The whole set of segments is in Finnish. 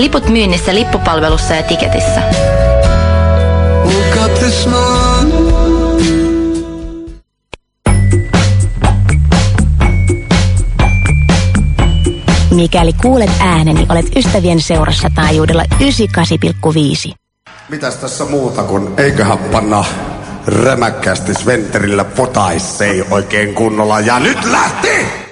Liput myynnissä lippupalvelussa ja tiketissä. Mikäli kuulet ääneni, olet ystävien seurassa taajuudella 98,5. Mitäs tässä muuta kuin eiköhän panna rämäkkästi Sventerillä potaissei oikein kunnolla. Ja nyt lähti!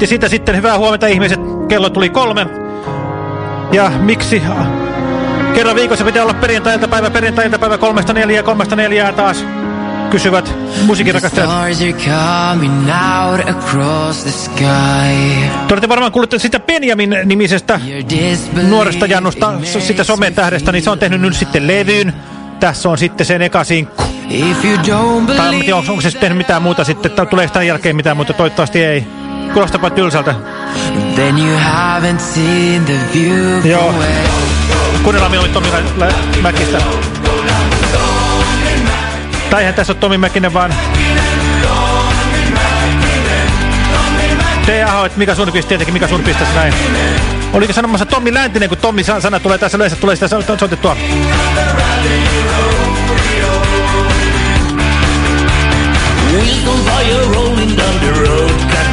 Se riitti sitä sitten. Hyvää huomenta ihmiset. Kello tuli kolme. Ja miksi kerran viikossa pitää olla perjantai-iltapäivä, perjantai-iltapäivä kolmesta neljää, kolmesta neljää taas kysyvät musiikinrakastajat. Te olette varmaan kuullut sitä Benjamin nimisestä nuoresta jannusta, sitä sometähdestä, niin se on tehnyt nyt sitten levyyn. Tässä on sitten sen eka sinkku. Tai tiedä, onko se tehnyt mitään muuta sitten, tulee sitä jälkeen mitään muuta, toivottavasti ei. Kuulostapa tylsältä. Then you haven't seen the view Joo. Kuunnellaan mieluummin Tomi Mäkistä. Tai eihän tässä ole Tomi Mäkinen, vaan... Te Aho, että mikä sun pisti, tietenkin mikä sun pistäisi näin. Oliko sanomassa Tommi Läntinen, kun Tommi sana tulee tässä yleensä, tulee sitä soitettua. Wheels on fire rolling down the road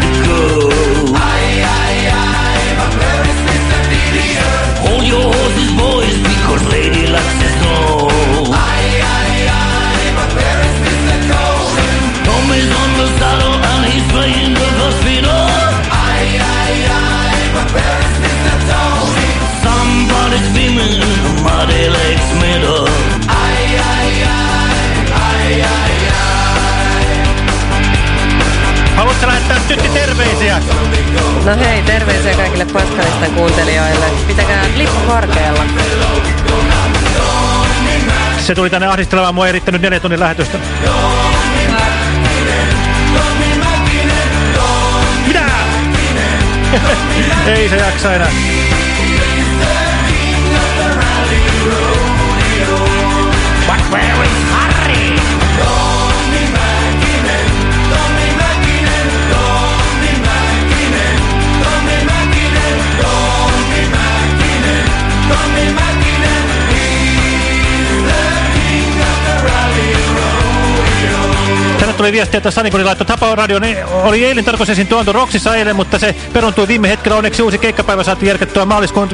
Haluatko lähettää tytti terveisiä? No hei, terveisiä kaikille Paskalistan kuuntelijoille. Pitäkää lippu korkealla. Se tuli tänne ahdistelemaan, mua ei riittänyt neljä tunnin lähetystä. Mitä? ei se jaksa enää. Tuli viestiä, että Sanikuri laittoi Tapa Radio. Oli eilen tarkoitus esiintyä Anto Roksissa eilen, mutta se peruntui viime hetkellä. Onneksi uusi keikkapäivä saatiin järkettyä maaliskuun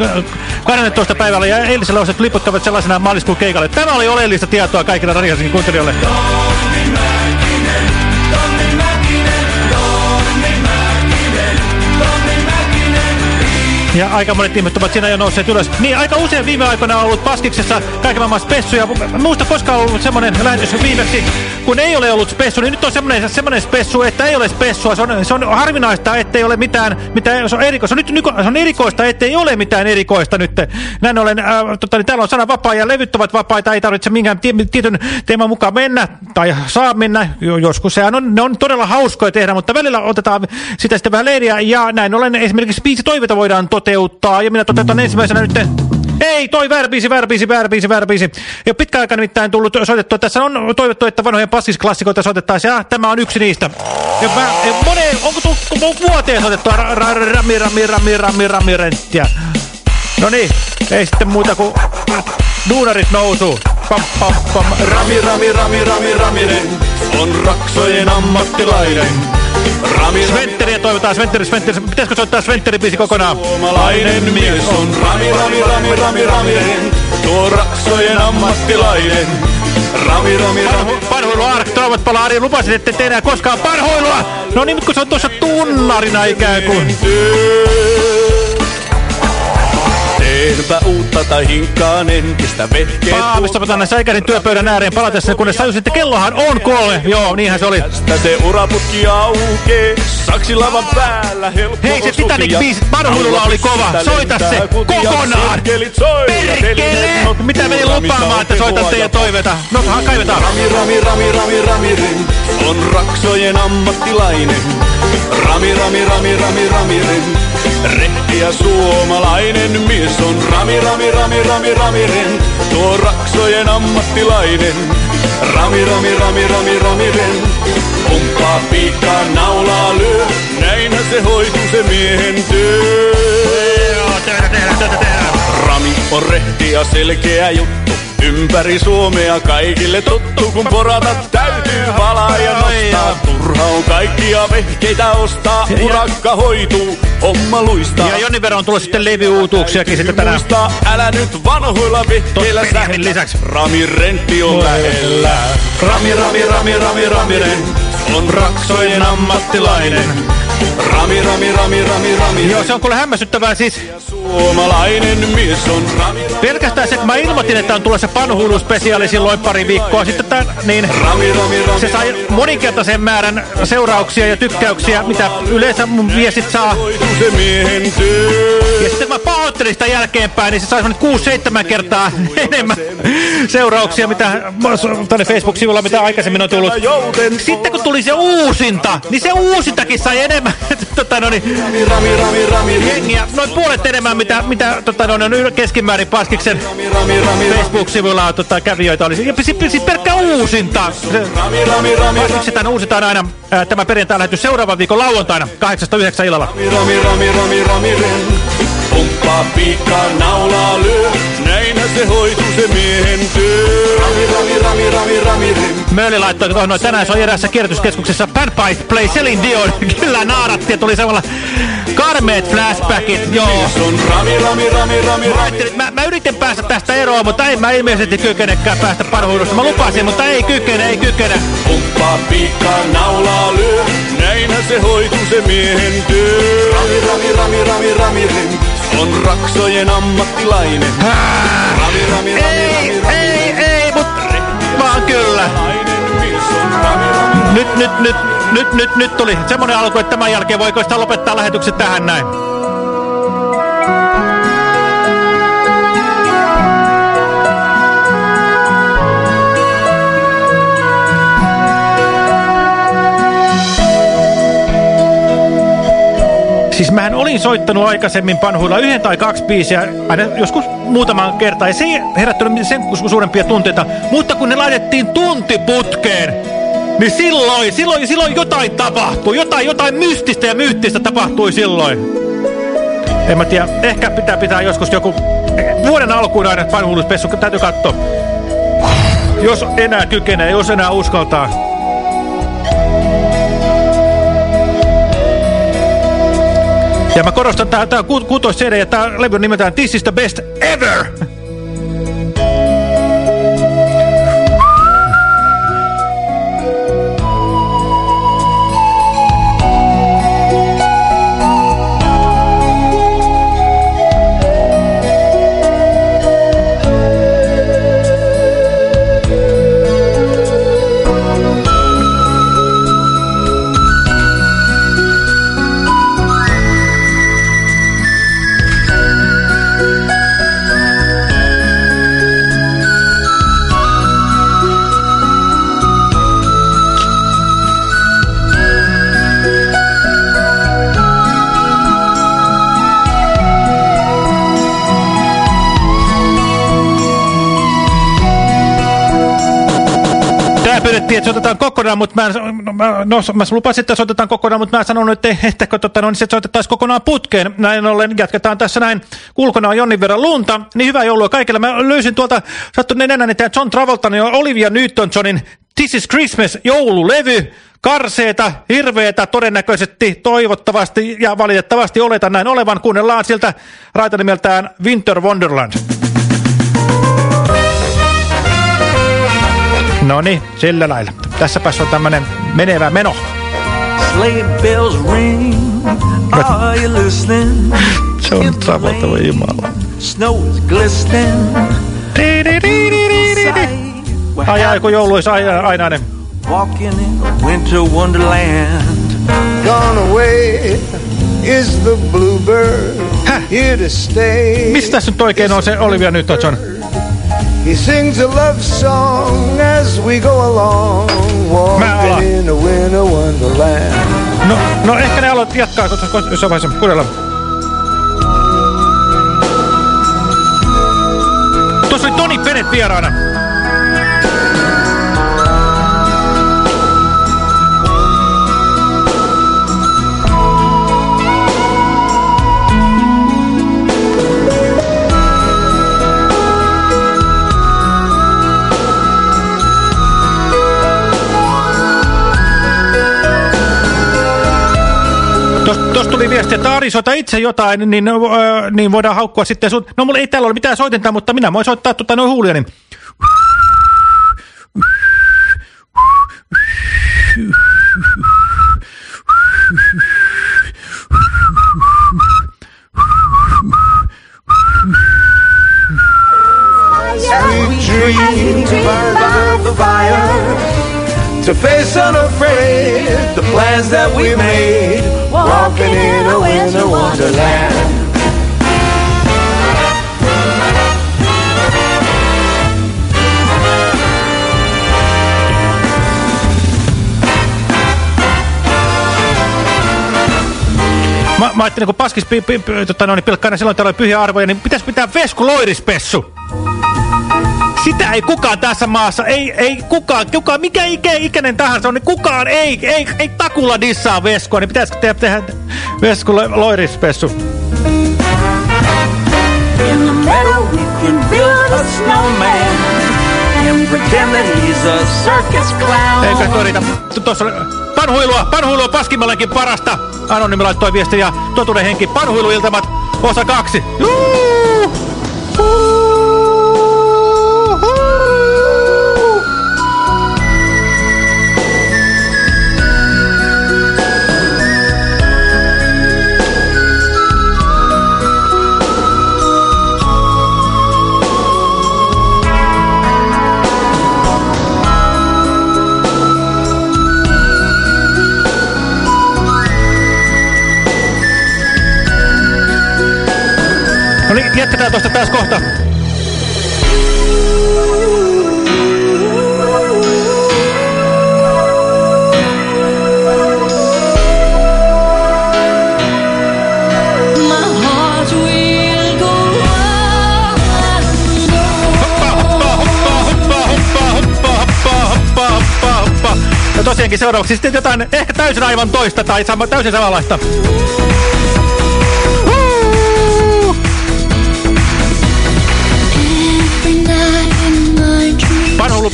12. päivällä ja eilisellä oset liputtavat sellaisena maaliskuun keikalle. Tämä oli oleellista tietoa kaikille radioisin kuuntelijoille. Ja aika monet ihmiset ovat siinä jo nousseet ylös. Niin, aika usein viime aikoina on ollut Paskiksessa kaiken maailman spessuja. Muusta koskaan ollut semmoinen lähetys viimeksi, kun ei ole ollut spessu, niin nyt on semmoinen, semmoinen spessu, että ei ole spessua. Se on, se on harvinaista, ettei ole mitään, mitään se on erikoista. Nyt, se on erikoista, ettei ole mitään erikoista nyt. Näin ollen, äh, tota, niin täällä on sana vapaa ja levyt ovat vapaita, ei tarvitse minkään tietyn teeman mukaan mennä tai saa mennä. Joskus sehän on, ne on todella hauskoja tehdä, mutta välillä otetaan sitä sitten vähän leiriä ja näin ollen esimerkiksi viisi toiveita voidaan toteuttaa toteuttaa. Ja minä toteutan ensimmäisenä nyt... Ei, toi värbiisi, värbiisi, värbiisi, värbiisi. Ja pitkä aika nimittäin tullut soitettua. Tässä on toivottu, että vanhojen paskisklassikoita soitettaisiin. Ja tämä on yksi niistä. Ja mä, ja moneen, onko tullut vuoteen soitettua rami, rami, rami, rami, rami, renttiä? No niin, ei sitten muuta kuin duunarit nousuu. Pam, pam, pam. Rami, rami, rami, rami, rami, on raksojen ammattilainen. Rami, Sventeriä toivotaan, Sventeri, Sventeri. Pitäisikö soittaa Sventeri biisi kokonaan? Suomalainen mies on Rami, Rami, Rami, Rami, Rami, Tuo ammattilainen. Rami, rami, rami. Parhu, parhuilu Ark, toivot pala Ari, lupasit, että te enää koskaan parhuilua. No niin, kun se on tuossa tunnarina ikään kuin. Teenpä uutta tai hinkkaan entistä vehkeet. Paavistapa tänne säikärin työpöydän ääreen palatessa, kunnes tajusin, että kellohan on kolme. Joo, niinhän se oli. Tästä se uraputki aukee, saksilavan päällä helppo Hei, se osuvia. Titanic-biisi parhuilulla oli kova. Soita se kokonaan. Perkele! Mitä menin lupaamaan, että soitatte ja toiveta? No, kaivetaan. Rami, rami, rami, rami, ramiren on raksojen ammattilainen. Rami, rami, rami, rami, ramiren. Rehti ja suomalainen mies on Rami, rami, rami, rami, ramiren. Tuo raksojen ammattilainen. Rami, rami, rami, rami, ramiren. Pumppaa piikkaa naulaa lyö. Näinhän se hoituu se miehen työ. Rami on rehti ja selkeä juttu. Ympäri Suomea kaikille tuttu, kun porata täytyy valaa ja nostaa. Turha on kaikkia vehkeitä ostaa, urakka hoituu, homma luistaa. Ja Jonni Vero on tullut sitten levyuutuuksiakin sitten tänään. Muista, älä nyt vanhoilla vehkeillä sähellä. lisäksi. Rami Rentti on lähellä. Rami, Rami, Rami, Rami, Rami Ren on raksojen ammattilainen. Rami, Rami, Rami, Rami, Rami Joo, se on kuule hämmästyttävää siis. Suomalainen mies on Rami, Rami, Pelkästään se, kun mä ilmoitin, että on tulossa panhuiluspesiaali silloin pari viikkoa sitten, tämän, niin Rami, Rami, Rami. se sai moninkertaisen määrän seurauksia ja tykkäyksiä, mitä yleensä mun viestit saa. Ja sitten mä pahoittelin sitä jälkeenpäin, niin se sai semmoinen 6-7 kertaa enemmän seurauksia, mitä tänne Facebook-sivulla, mitä aikaisemmin on tullut. Sitten kun tuli se uusinta, niin se uusintakin sai enemmän tota, no niin, Rami, Rami, Rami. Noin puolet enemmän, mitä, mitä tota, no, on keskimäärin Paskiksen Facebook-sivuilla tota, kävijöitä. Oli. Ja siis, siis pelkkä uusinta. Paskiksetään uusitaan aina ää, tämä perjantai lähetys seuraavan viikon lauantaina 8-9 illalla. Pumppaa piikkaa, naulaa lyö. Näinhän se hoituu se miehen työ. Rami, Rami, Rami, Rami, Rami, Ren. Mölli laittoi tuohon noin tänään se on eräässä kierrätyskeskuksessa Panpipe Play Celine Dion. Kyllä naaratti ja tuli samalla karmeet flashbackit. Joo. Se on Rami, Rami, Rami, Rami, Mä, Rami. mä, mä yritin päästä tästä eroon, mutta en mä ilmeisesti kykenekään päästä parhuilusta. Mä lupasin, mutta ei kykene, ei kykene. Pumppaa piikkaa, naulaa lyö. Näinhän se hoituu se miehen työ. Rami, Rami, Rami, Rami, Rami, Ren. On raksojen ammattilainen. Rami, Rami, Rami, Rami, kyllä. Nyt, nyt, nyt, nyt, nyt, nyt tuli semmoinen alku, että tämän jälkeen voiko sitä lopettaa lähetykset tähän näin. Mähän olin soittanut aikaisemmin panhuilla yhden tai kaksi biisiä, aina joskus muutaman kertaa, ja se ei herättänyt sen suurempia tunteita. Mutta kun ne laitettiin tuntiputkeen, niin silloin, silloin, silloin jotain tapahtui, jotain, jotain mystistä ja myyttistä tapahtui silloin. En mä tiedä, ehkä pitää pitää joskus joku vuoden alkuun aina vanhuuduspessu, täytyy katsoa. Jos enää kykenee, jos enää uskaltaa. Ja mä korostan, tää, tää on ku- kuutois CD ja tää levy nimetään This is the best ever! Että se otetaan kokonaan, mutta mä, no, mä, no, mä lupasin, että se otetaan kokonaan, mutta mä en sanonut, että, että, että, tota, no, niin se soitettaisiin kokonaan putkeen. Näin ollen jatketaan tässä näin. Ulkona on jonnin verran lunta. Niin hyvää joulua kaikille. Mä löysin tuolta sattuneen enää tämä John Travoltan ja Olivia Newton-Johnin This is Christmas joululevy. Karseeta, hirveetä, todennäköisesti, toivottavasti ja valitettavasti oletan näin olevan. Kuunnellaan siltä raita nimeltään Winter Wonderland. No niin, sillä lailla. Tässäpäs on tämmönen menevä meno. Sleigh bells ring. Are you listening? Se on samattava jumala. Snow is glistening. Ai ai, kun joulu olisi aina, ainainen. Walking in a winter wonderland. Gone away is the bluebird here to stay. Mistä tässä nyt oikein on se Olivia Newton-John? He sings a love song as we go along, walking in a winter wonderland. No, no ehkä ne aloit jatkaa koska jossain vaiheessa. Kuunnellaan. Tuossa oli Toni Bennett vieraana. Soita itse jotain, niin, öö, niin voidaan haukkua sitten sun... No mulla ei täällä ole mitään soitentaa, mutta minä voin soittaa tuota noin huulia, niin... We dream by the fire to face unafraid the plans that we made, walking in a winter wonderland. Mä, mä ajattelin, kun paskis pi, pi, pi, tota, no, niin pilkkainen silloin täällä oli pyhiä arvoja, niin pitäisi pitää Vesku Loirispessu. Sitä ei kukaan tässä maassa, ei, ei kukaan, kukaan, mikä ikä, ikäinen tahansa on, niin kukaan ei, ei, ei takulla dissaa Veskua, niin pitäisikö tehdä, tehdä Vesku Lo- Loirispessu? In the meadow we can build a snowman and pretend that he's a circus clown. Eikä. Tuossa oli panhuilua, panhuilua paskimmallekin parasta. Anonymi laittoi viesti ja totuuden henki. Panhuiluiltamat, osa kaksi. Juu! 14 taas kohta. tosiaankin seuraavaksi sitten jotain ehkä täysin aivan toista tai täysin samanlaista.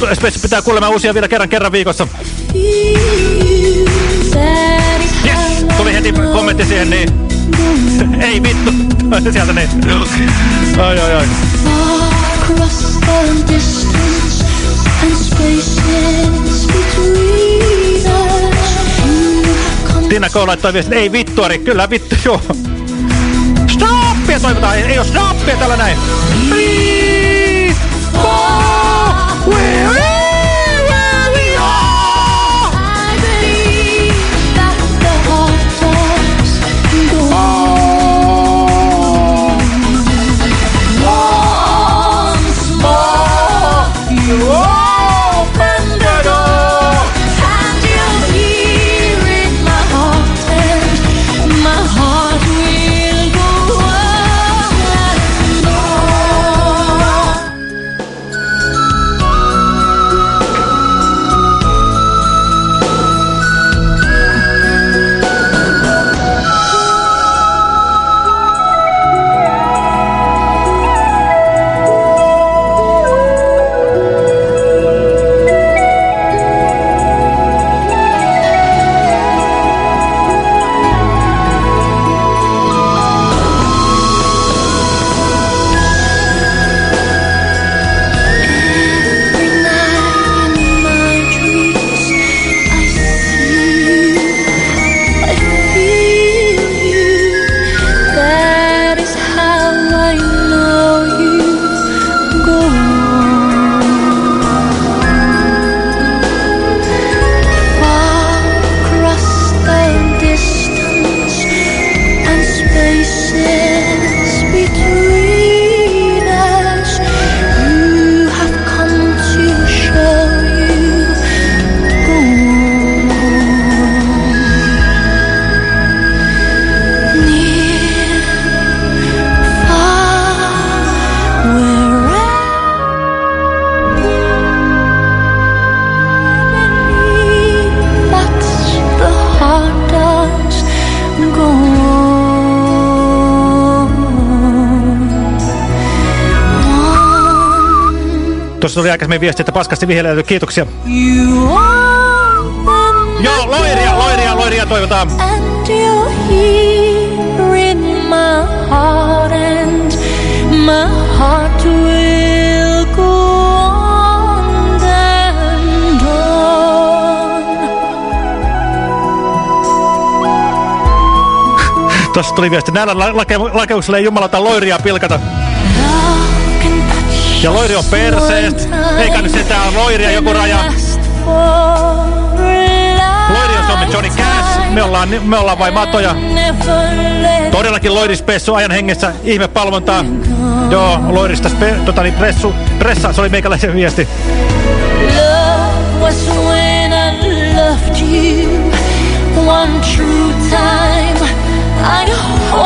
Esimerkiksi pitää kuulemma uusia vielä kerran kerran viikossa. Yes! Tuli heti kommentti siihen, niin... Ei vittu! Sieltä niin. Ai ai ai. Tiina K. laittoi viestin, ei vittuari, kyllä vittu, joo. Stoppia toivotaan, ei, ei oo stoppia tällä näin. Three, Tuli aikaisemmin viesti, että paskasti vihjelöity. Kiitoksia. Joo, loiria, loiria, loiria toivotaan. And you're here in my heart and my heart will go on and on. Tuossa tuli viesti, näillä la lake lakeuksilla ei jumalata loiria pilkata. Ja loiri on perseestä. Eikä nyt sentään loiria joku raja. Loiri on Suomen Johnny Cash. Me ollaan, me ollaan vain matoja. Todellakin loirispessu ajan hengessä. Ihme palvontaa. Joo, loirista spe, tota, niin pressu, pressa, se oli meikäläisen viesti.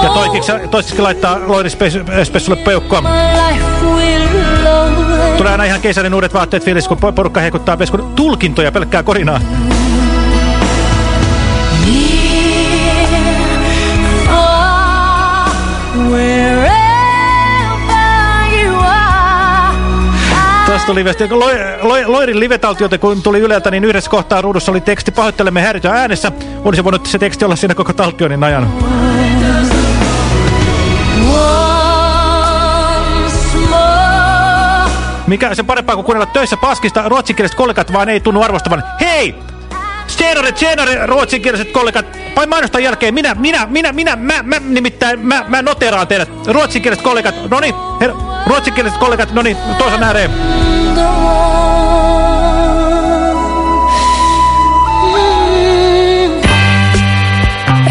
Ja toiseksi laittaa loirispessulle peukkua. my aina ihan kesäinen uudet vaatteet fiilis, kun porukka heikuttaa peskun tulkintoja pelkkää korinaa. Tästä tuli viesti, Loi, Loi, Loirin livetaltioita kun tuli Yleltä, niin yhdessä kohtaa ruudussa oli teksti Pahoittelemme häiriötä äänessä. Olisi voinut se teksti olla siinä koko taltionin ajan. Mikä se parempaa kuin kuunnella töissä paskista ruotsinkieliset kollegat, vaan ei tunnu arvostavan. Hei! Tjenare, tjenare, ruotsinkieliset kollegat. Vain mainostan jälkeen minä, minä, minä, minä, mä, mä nimittäin, mä, mä noteraan teidät. Ruotsinkieliset kollegat, noni, her, ruotsinkieliset kollegat, noni, toisen ääreen. the wall.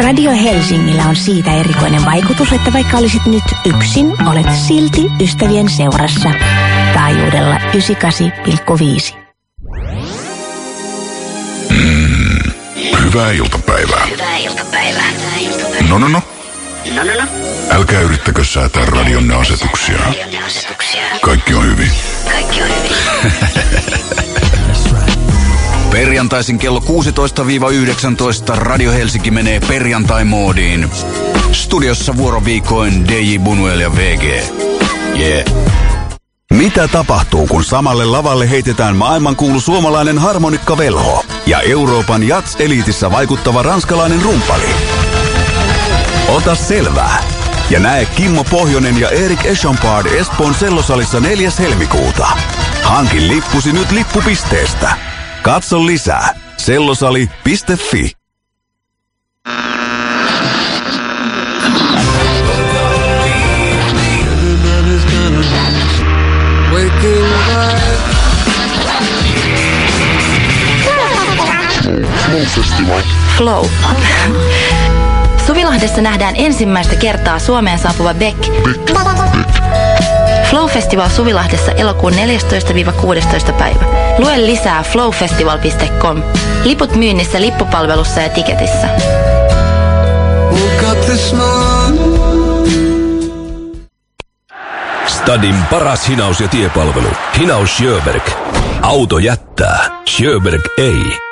Radio Helsingillä on siitä erikoinen vaikutus, että vaikka olisit nyt yksin, olet silti ystävien seurassa. Taajuudella 98,5. Hyvää iltapäivää. Hyvää iltapäivää. No no no. No, no, no. Älkää yrittäkö säätää radionne asetuksia. Radionne asetuksia. Kaikki on hyvin. Kaikki on hyvin. Perjantaisin kello 16-19 Radio Helsinki menee perjantai-moodiin. Studiossa vuoroviikoin DJ Bunuel ja VG. Yeah. Mitä tapahtuu, kun samalle lavalle heitetään maailmankuulu suomalainen harmonikkavelho ja Euroopan jats-eliitissä vaikuttava ranskalainen rumpali? Ota selvää ja näe Kimmo Pohjonen ja Erik Echampard Espoon sellosalissa 4. helmikuuta. Hankin lippusi nyt lippupisteestä. Katso lisää sellosali.fi. Flow. Suvilahdessa nähdään ensimmäistä kertaa Suomeen saapuva Beck. Flow-festival Suvilahdessa elokuun 14-16 päivä. Lue lisää flowfestival.com. Liput myynnissä lippupalvelussa ja tiketissä. Stadin paras hinaus- ja tiepalvelu. Hinaus Sjöberg. Auto jättää. Sjöberg ei.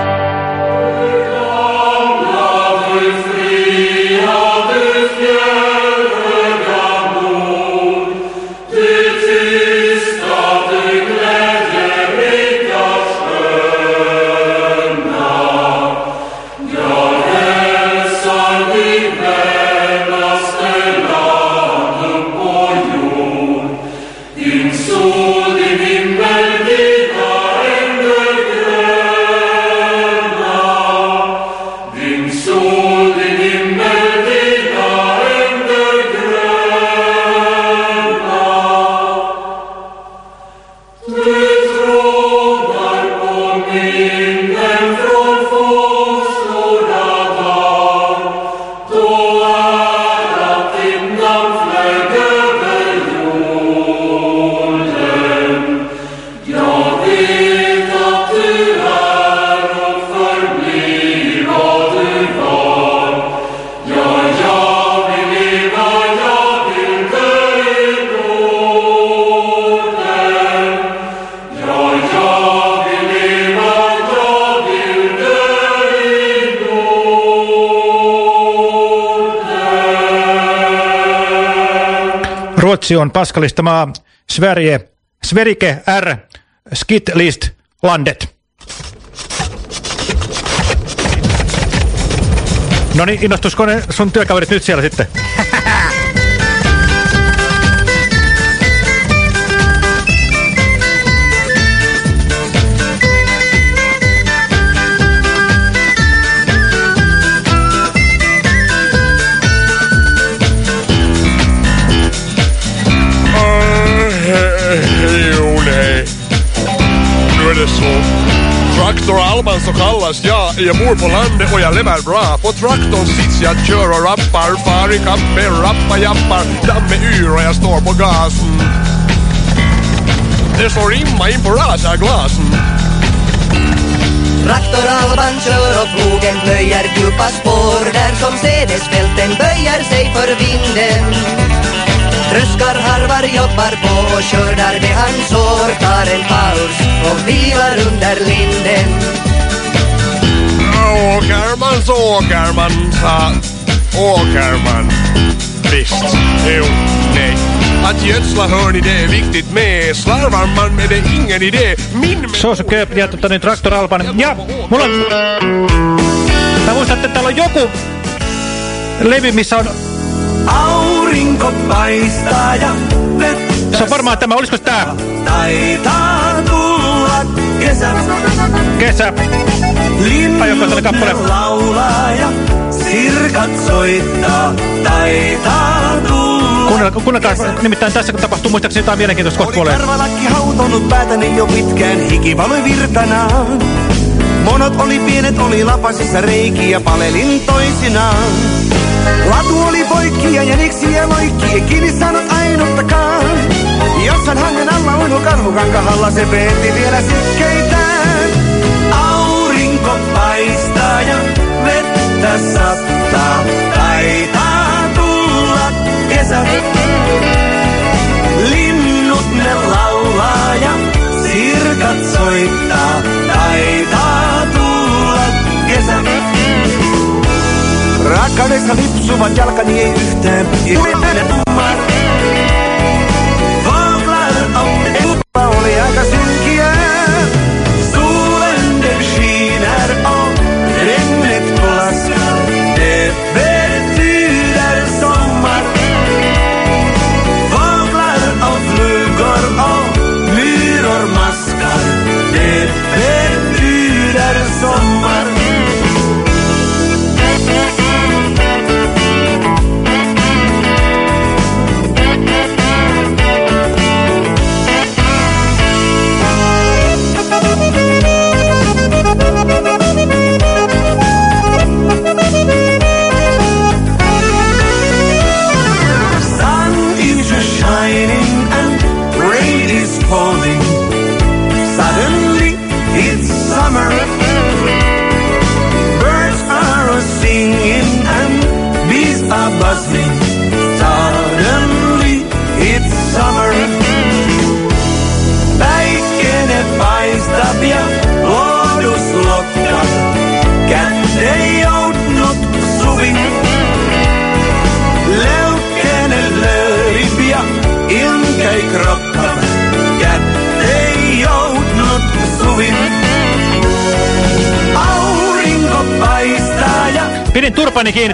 Ruotsi on paskalista maa. Sverige, Sverige R. Skitlist landet. No niin, innostusko ne sun työkaverit nyt siellä sitten? Så jag. Jag bor på landet och jag lever bra. På traktorn sits jag kör och rappar. Far i kapp med rappa jappar. är yr och jag står på gasen. Det står rimma in på rasaglasen. Traktor Alban kör och plogen plöjer djupa spår där som sädesfälten böjer sig för vinden. Tröskar harvar jobbar på och skördar det han sår tar en paus och vilar under linden. Åker man så åker man, sa åker man. Visst, jo, nej. Att gödsla hör ni det är viktigt med. Slarvar man med det ingen idé. Min Soosu Köp ja tota, niin Traktor Alban. Ja mulla on... Mä muistan, että täällä on joku levy, missä on... Aurinko paistaa ja vettä Se on varmaan tämä, olisiko tää? taitaa tulla kesä. Kesä. Tälle kappale? laulaa ja sirkat soittaa, taitaa tulla. Kuunnelkaa, kuunnelkaa, nimittäin tässä kun tapahtuu muistaakseni jotain mielenkiintoista kohta kuolee. Karvalakki hautonut päätäni jo pitkään, hiki valoi virtanaan. Monot oli pienet, oli lapasissa reikiä, palelin toisinaan. Latu oli poikki ja jäniksiä loikki, ei kiinni saanut ainuttakaan. Jossain hangen alla uinu karhukankahalla, se peetti vielä sikkeitään. Vettä sattaa, taitaa tulla kesä. Linnut ne laulaa ja sirkat soittaa, taitaa tulla kesä. Rakkaudessa lipsuvat jalkani ei yhtään pidä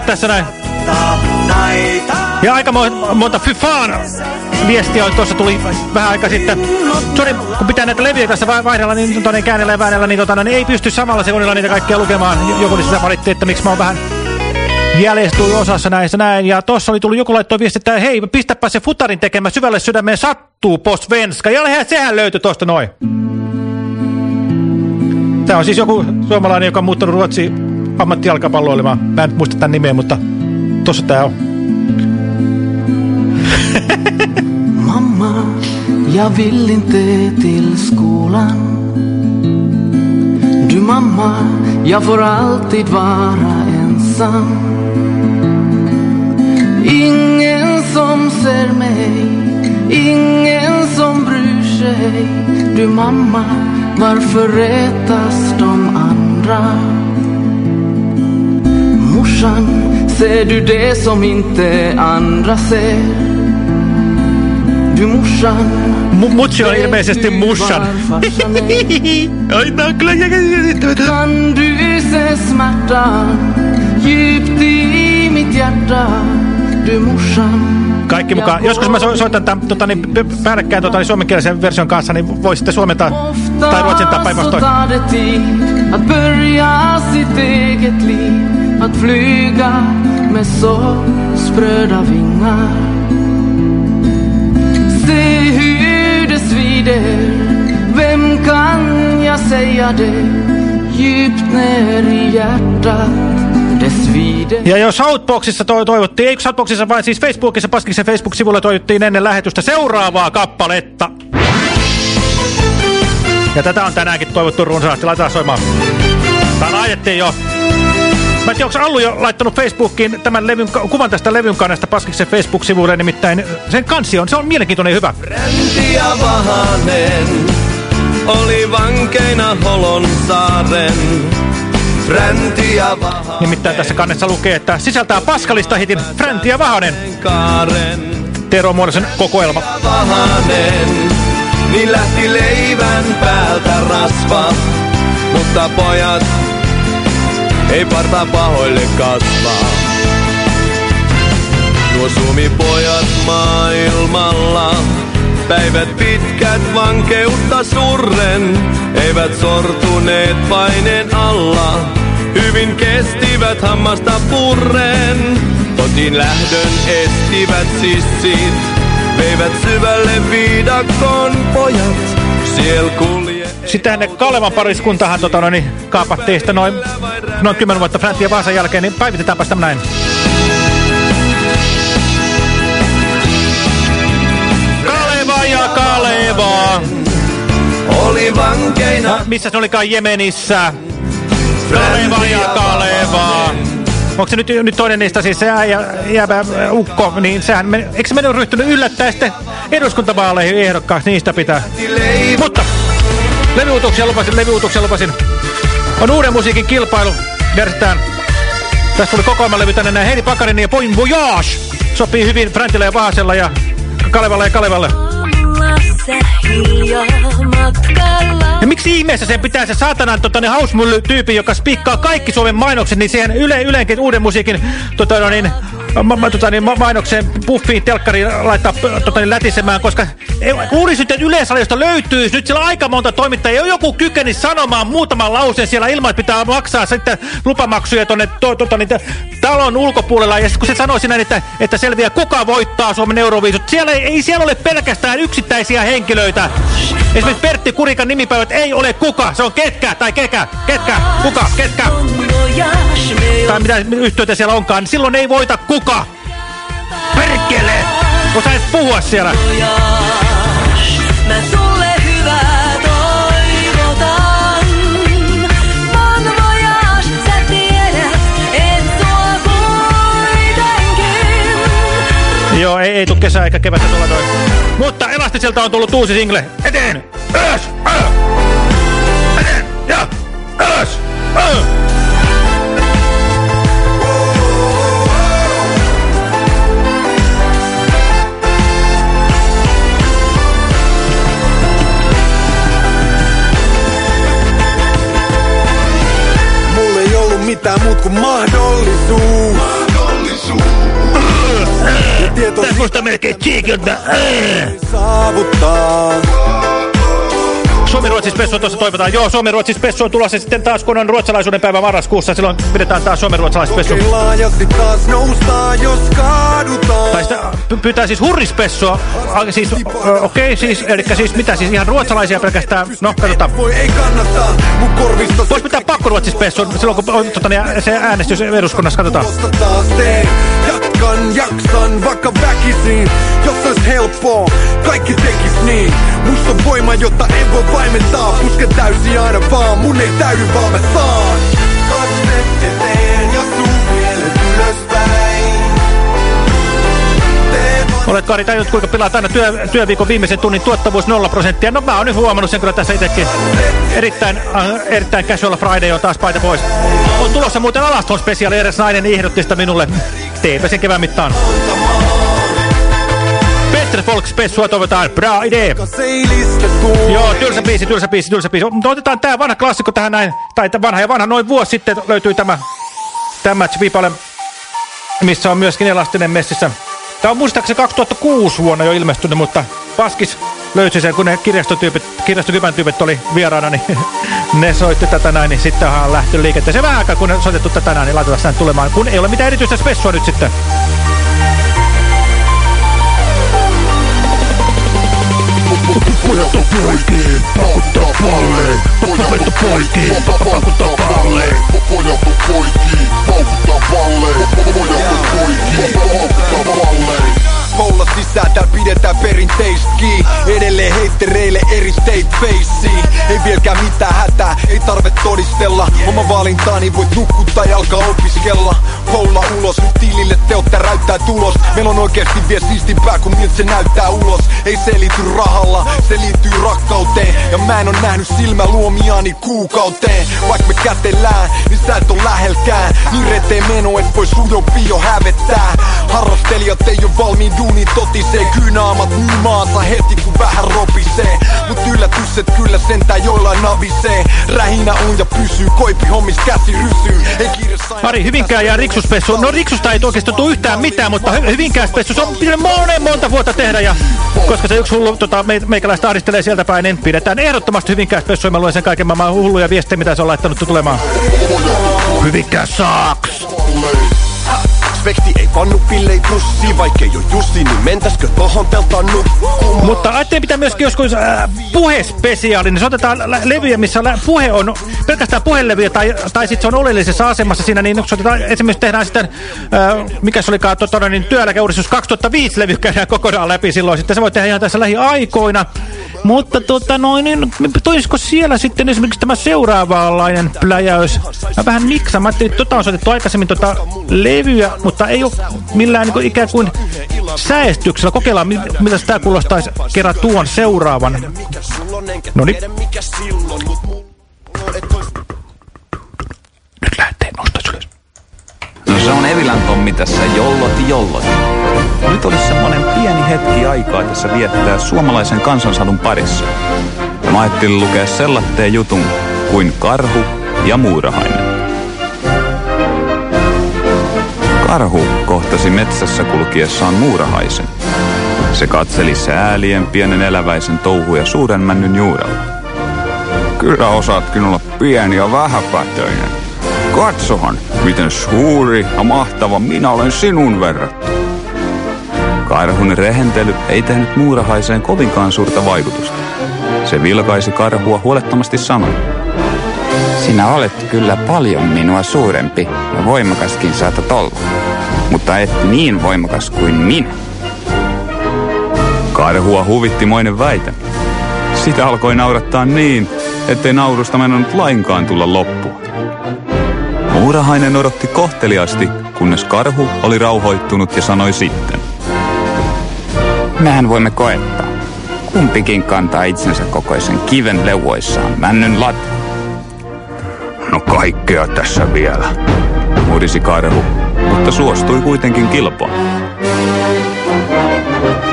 tässä näin. Ja aika mo- monta fyfaan viestiä tuossa tuli vähän aika sitten. Sori, kun pitää näitä leviä tässä vai- vaihdella, niin tuonne käännellä ja väännellä, niin, tota, no, niin ei pysty samalla sekunnilla niitä kaikkia lukemaan. Joku sitä valitti, että miksi mä oon vähän jäljestui osassa näissä näin. Ja tuossa oli tullut joku laittoi viesti, että hei, pistäpä se futarin tekemä syvälle sydämeen sattuu po svenska. Ja sehän löytyi tuosta noin. Tämä on siis joku suomalainen, joka on muuttanut Ruotsiin ammattijalkapalloilemaan. Mä en muista tämän nimeä, mutta tossa tää on. Mamma, jag vill inte till skolan. Du mamma, jag får alltid vara ensam. Ingen som ser mig, ingen som bryr sig. Du mamma, varför retas de andra? Morsan, ser du det som inte andra ser? du morsan Mutsi on ilmeisesti mussan. Oj, nacklar, Kan du se smärtan djupt i mitt hjärta Du morsan Kaikki mukaan. Joskus mä so soitan tämän tota, niin, päällekkäin tota, niin, suomenkielisen version kanssa, niin voi sitten suomentaa tai ruotsintaa päinvastoin. Att flyga med så spröda vingar Se hur det svider Vem kan jag säga det Djupt ner i hjärtat Ja jos Shoutboxissa to toivottiin, ei Shoutboxissa vaan siis Facebookissa, Paskiksen Facebook-sivulla toivottiin ennen lähetystä seuraavaa kappaletta. Ja tätä on tänäänkin toivottu runsaasti. Laitetaan soimaan. Tää laitettiin jo. Mä en tiedä, onko Allu jo laittanut Facebookiin tämän levyn, kuvan tästä levyn kannesta Paskiksen Facebook-sivuille, nimittäin sen kansi on, se on mielenkiintoinen ja hyvä. Bränti ja Vahanen oli vankeina Holon saaren. Bränti ja Vahanen Nimittäin tässä kannessa lukee, että sisältää paskalista hitin Fränti ja Vahanen. kaaren. Tero Muodosen kokoelma. Vahanen, niin lähti leivän päältä rasva. Mutta pojat ei parta pahoille kasvaa. Nuo suomipojat maailmalla, päivät pitkät vankeutta surren, eivät sortuneet paineen alla. Hyvin kestivät hammasta purren, kotiin lähdön estivät sissit, veivät syvälle viidakon pojat, siel kulje. Sitten ne Kalevan pariskuntahan tota, no, niin, kaapattiin sitten noin, noin 10 vuotta ja Vaasan jälkeen, niin päivitetäänpä sitä näin. Kaleva ja Kaleva. Oli vankeina. No, missä ne olikaan Jemenissä? Kaleva ja Kaleva. Onko se nyt, nyt toinen niistä siis se äijä, jäävä ukko, niin sehän, men, eikö se mennyt ryhtynyt yllättää sitten eduskuntavaaleihin ehdokkaaksi, niistä pitää. Mutta levyutuksia lupasin, levyutuksia lupasin. On uuden musiikin kilpailu, järjestetään. Tästä tuli kokoelmalevy tänne näin Heidi Pakarinen ja Boin Voyage. Sopii hyvin Frantille ja Vahasella ja Kalevalle ja Kalevalle. Ja miksi ihmeessä sen pitää se saatanan tota, ne hausmylly-tyyppi, joka spikkaa kaikki Suomen mainokset, niin siihen yle, yleenkin uuden musiikin tota, no, niin, ma, ma, tota, niin, ma, mainokseen puffiin telkkariin laittaa tota, niin, lätisemään, koska uudisyytten yleisaliosta löytyy nyt siellä aika monta toimittajaa. Joku kykeni sanomaan muutaman lauseen siellä ilman, että pitää maksaa sitten lupamaksuja tuonne to, tota, niin, talon ulkopuolella. Ja sitten kun se sanoi siinä, että, että selviää kuka voittaa Suomen Euroviisut, siellä ei, ei siellä ole pelkästään yksittäisiä henkilöitä. Esimerkiksi Pertti Kurikan nimipäivät ei ole kuka, se on ketkä tai kekä, ketkä, kuka, ketkä. Tai mitä yhtiöitä siellä onkaan, niin silloin ei voita kuka. Perkele! Osa edes puhua siellä. Mä sulle hyvää toivotan. Bon voyage, sä tiedät, et sua kuitenkin. Joo, ei, ei tule kesää eikä kevättä tuolla noin. Mutta Elastiselta on tullut uusi single. Eteen! Ylös! Ylös! Eteen! Ja! Ylös! Ylös! Mitään muut kuin mahdollisuus. Ja tieto Tää kuulostaa melkein cheekiltä. saavuttaa. Suomi-Ruotsin spessu tuossa toivotaan. Joo, Suomi-Ruotsin spessu on tulossa sitten taas, kun on ruotsalaisuuden päivä marraskuussa. Silloin pidetään taas Suomi-ruotsalaispessu. Kokein laajasti taas noustaan, jos kaadutaan. Tai sitä py- pyytää siis hurrispessua. A, Siis, ö, okei, okay, siis, eli siis mitä, siis ihan ruotsalaisia pelkästään. No, katsotaan. Voi ei kannata, mun korvista Voisi pitää silloin, kun on tota, niin, se äänestys eduskunnassa. Katsotaan. Jatkan, jaksan, vaikka väkisin. Jos ois helppoa, kaikki tekis niin. Musta on voima, jota en voi vaimentaa. Pusken täysi aina vaan, mun ei täydy vaan mä saan. Olet Kari tajunnut, kuinka pilaat aina työ, työviikon viimeisen tunnin tuottavuus 0 prosenttia. No mä oon nyt huomannut sen kyllä tässä itsekin. Erittäin, äh, erittäin casual Friday on taas paita pois. On tulossa muuten Alaston spesiaali, edes nainen ehdotti sitä minulle. Teepä sen kevään mittaan. Petr folkspessua toivotaan. Bra idea. Joo, tylsä biisi, tylsä biisi, tylsä biisi. Mutta otetaan tää vanha klassikko tähän näin. Tai vanha ja vanha, noin vuosi sitten löytyi tämä, tämä Chipale, missä on myöskin elastinen messissä. Tämä on muistaakseni 2006 vuonna jo ilmestynyt, mutta Paskis löysi sen, kun ne kirjastotyypit, kirjastokypän tyypit oli vieraana, niin ne soitti tätä näin, niin sitten on lähtenyt liikenteeseen. Vähän aikaa, kun ne soitettu tätä näin, niin laitetaan sitä tulemaan, kun ei ole mitään erityistä spessua nyt sitten. Pojat on poikiin, paukuttaa palleen Pojat on poikiin, paukuttaa palleen Pojat on poikiin, paukuttaa palleen Pojat on poikiin, paukuttaa palleen Koula sisään, täällä pidetään perinteistä kiinni Edelleen heittereille eri state faceen Ei vieläkään mitään hätää, ei tarve todistella. Oma valintaani voit nukkuttaa ja alkaa opiskella. Koula ulos, tilille teot täräyttää tulos. Meillä on oikeesti vielä siistimpää kuin miltä se näyttää ulos. Ei se liity rahalla, se liittyy rakkauteen. Ja mä en oo nähnyt silmä luomiani kuukauteen. Vaikka me kätellään, niin sä et oo lähelkään. Niin reteen meno, et voi sujoppi jo hävettää. Harrastelijat ei oo valmiin duuni totisee Kyynaamat myy maansa heti kun vähän ropisee Mut yllätys et kyllä sentään joillain navisee Rähinä on ja pysyy, koipi hommis käsi rysyy Ei kiire Ari, Hyvinkään ja Riksuspessu. No Riksusta ei oikeastaan tule yhtään mitään, mutta Hy- Hyvinkään spessu, se on pitänyt monen monta vuotta tehdä. Ja koska se yksi hullu tota, me, meikäläistä ahdistelee sieltä päin, niin pidetään ehdottomasti Hyvinkään spessu. Ja mä luen sen kaiken maailman hulluja viestejä, mitä se on laittanut tulemaan. Hyvinkään saaks! Spekti ei pannu pillei pussiin, vaikkei oo Jussi, niin mentäskö tohon teltaan nukkumaan? Mutta ajattelin pitää myöskin joskus äh, puhespesiaali, niin se otetaan levyjä, missä puhe on pelkästään puhelevyjä, tai, tai sitten se on oleellisessa asemassa siinä, niin se otetaan, esimerkiksi tehdään sitten, äh, mikä se olikaan, tota, niin työeläkeuudistus 2005 levy käydään kokonaan läpi silloin, sitten se voi tehdä ihan tässä lähiaikoina, mutta tota noin, niin toisiko siellä sitten esimerkiksi tämä seuraavanlainen pläjäys? Mä vähän miksa, mä ajattelin, että tota on soitettu aikaisemmin tota levyä, mutta ei ole millään niin kuin ikään kuin säestyksellä. Kokeillaan, mi miltä tämä kuulostaisi kerran tuon seuraavan. No niin. Nyt lähtee, nosta ylös. No se on Evilän Tommi tässä jolloti jolloti. Nyt olisi semmonen pieni hetki aikaa tässä viettää suomalaisen kansansadun parissa. Mä ajattelin lukea sellatteen jutun kuin karhu ja muurahainen. Karhu kohtasi metsässä kulkiessaan muurahaisen. Se katseli säälien pienen eläväisen touhuja suuren männyn juurella. Kyllä osaatkin olla pieni ja vähäpätöinen. Katsohan, miten suuri ja mahtava minä olen sinun verrattu. Karhun rehentely ei tehnyt muurahaiseen kovinkaan suurta vaikutusta. Se vilkaisi karhua huolettomasti sanoen. Sinä olet kyllä paljon minua suurempi ja voimakaskin saatat olla, mutta et niin voimakas kuin minä. Karhua huvittimoinen väite. Sitä alkoi naurattaa niin, ettei naurusta mennnyt lainkaan tulla loppua. Muurahainen odotti kohteliasti, kunnes karhu oli rauhoittunut ja sanoi sitten. Mehän voimme koettaa. Kumpikin kantaa itsensä kokoisen kiven leuoissaan männyn lat. No kaikkea tässä vielä. Murisi karhu, mutta suostui kuitenkin kilpaan.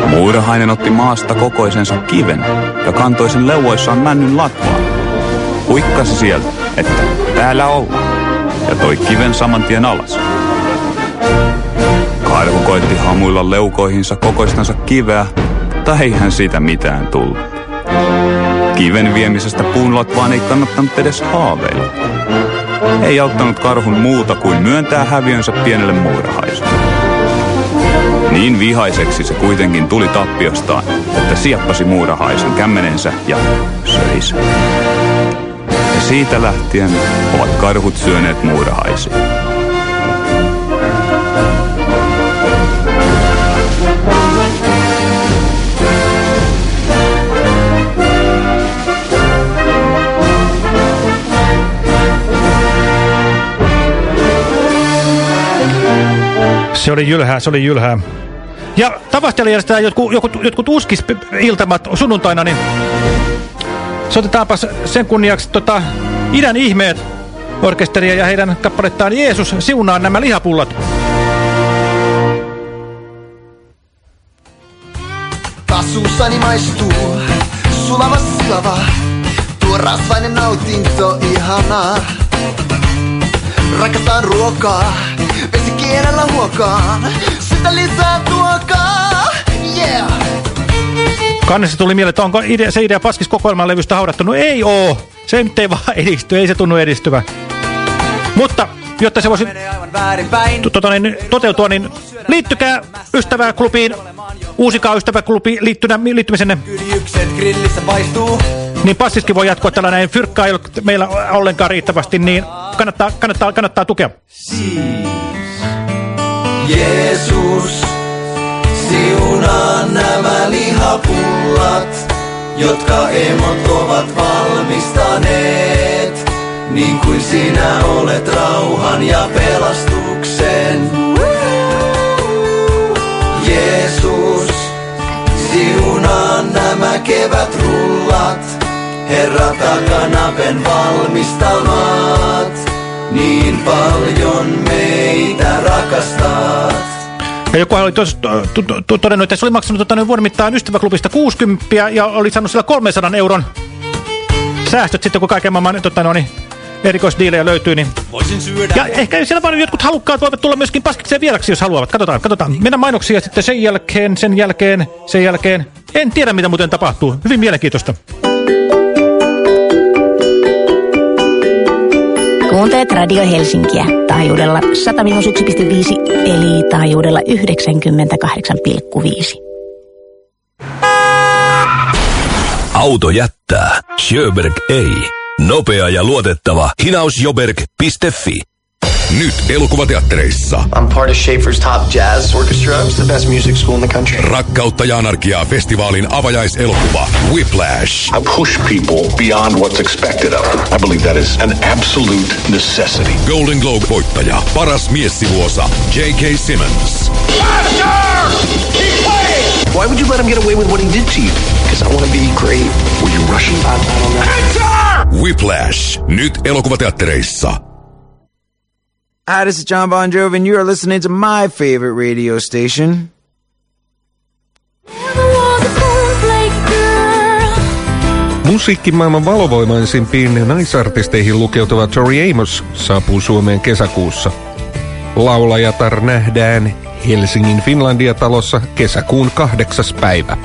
Muurahainen otti maasta kokoisensa kiven ja kantoi sen leuoissaan männyn latvaan. Huikkasi sieltä, että täällä ollaan, ja toi kiven saman tien alas. Karhu koitti hamuilla leukoihinsa kokoistansa kiveä, mutta eihän siitä mitään tullut. Kiven viemisestä puun latvaan ei kannattanut edes haaveilla. Ei auttanut karhun muuta kuin myöntää häviönsä pienelle muurahaiselle. Niin vihaiseksi se kuitenkin tuli tappiostaan, että sieppasi muurahaisen kämmenensä ja söi sen. Ja siitä lähtien ovat karhut syöneet muurahaisia. Se oli jylhää, se oli jylhää. Ja tavastella järjestetään jotkut, jotkut, jotkut uskisiltamat sunnuntaina, niin soitetaanpas sen kunniaksi tota, idän ihmeet orkesteria ja heidän kappalettaan Jeesus siunaa nämä lihapullat. taas suussani maistuu. Sulava silava, tuo rasvainen nautinto ihanaa. Rakastan ruokaa, vesi kielellä huokaan. Sitä lisää tuokaa, yeah! Kannessa tuli mieleen, että onko idea, se idea Paskis kokoelman levystä haudattu. No ei oo. Se nyt ei vaan edisty, ei se tunnu edistyvä. Mutta jotta se voisi to- tota, niin, toteutua, niin liittykää ystäväklubiin, uusikaa ystäväklubi liittynä, liittymisenne. Niin Paskiskin voi jatkoa tällainen fyrkkaa ei ole meillä ollenkaan riittävästi, niin kannattaa, kannattaa, kannattaa tukea. Jeesus, siunaa nämä lihapullat, jotka emot ovat valmistaneet. Niin kuin sinä olet rauhan ja pelastuksen. Jeesus, siunaa nämä kevätrullat, Herra takanapen valmistamat. Niin paljon meitä rakastat. Ja joku oli tos, to, to, to, todennut, että se oli maksanut tota, noin vuoden mittaan ystäväklubista 60 ja oli saanut sillä 300 euron säästöt sitten, kun kaiken maailman tota, no, niin, erikoisdiilejä löytyy. Niin. Voisin syödä. Ja ehkä siellä vaan jotkut halukkaat voivat tulla myöskin paskikseen vieraksi, jos haluavat. Katsotaan, katsotaan. Mennään mainoksia sitten sen jälkeen, sen jälkeen, sen jälkeen. En tiedä, mitä muuten tapahtuu. Hyvin mielenkiintoista. Kuuntelet Radio Helsinkiä taajuudella 101,5 eli taajuudella 98,5. Auto jättää, Sjöberg ei. Nopea ja luotettava hinausjoberg.fi. Nyt elokuvateattereissa. I'm part of Schaefer's Top Jazz Orchestra. It's the best music school in the country. Rakkautta ja anarkiaa festivaalin avajaiselokuva Whiplash. I push people beyond what's expected of them. I believe that is an absolute necessity. Golden Globe-voittaja, paras miessivuosa J.K. Simmons. Why would you let him get away with what he did to you? Because I want to be great. Were you rushing? I, I don't know. Whiplash. Nyt elokuvateattereissa. Hi, this is John Bon Jovi, and you are listening to my favorite radio station. Musiikkimaailman valovoimaisimpiin naisartisteihin lukeutuva Tori Amos saapuu Suomeen kesäkuussa. Laulajatar nähdään Helsingin Finlandia-talossa kesäkuun kahdeksas päivä.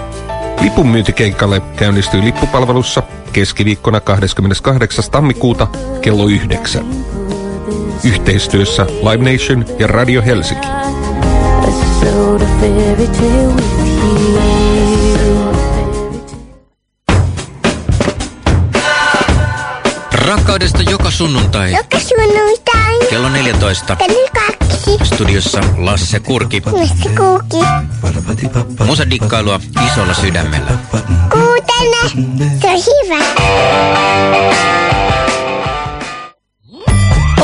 Lipunmyyntikeikalle käynnistyy lippupalvelussa keskiviikkona 28. tammikuuta kello 9. Yhteistyössä Live Nation ja Radio Helsinki. Rakkaudesta joka sunnuntai. Joka sunnuntai. Kello 14. Kello kaksi. Studiossa Lasse Kurki. Lasse Kurki. Musadikkailua isolla sydämellä. Kuutele. Se on hyvä.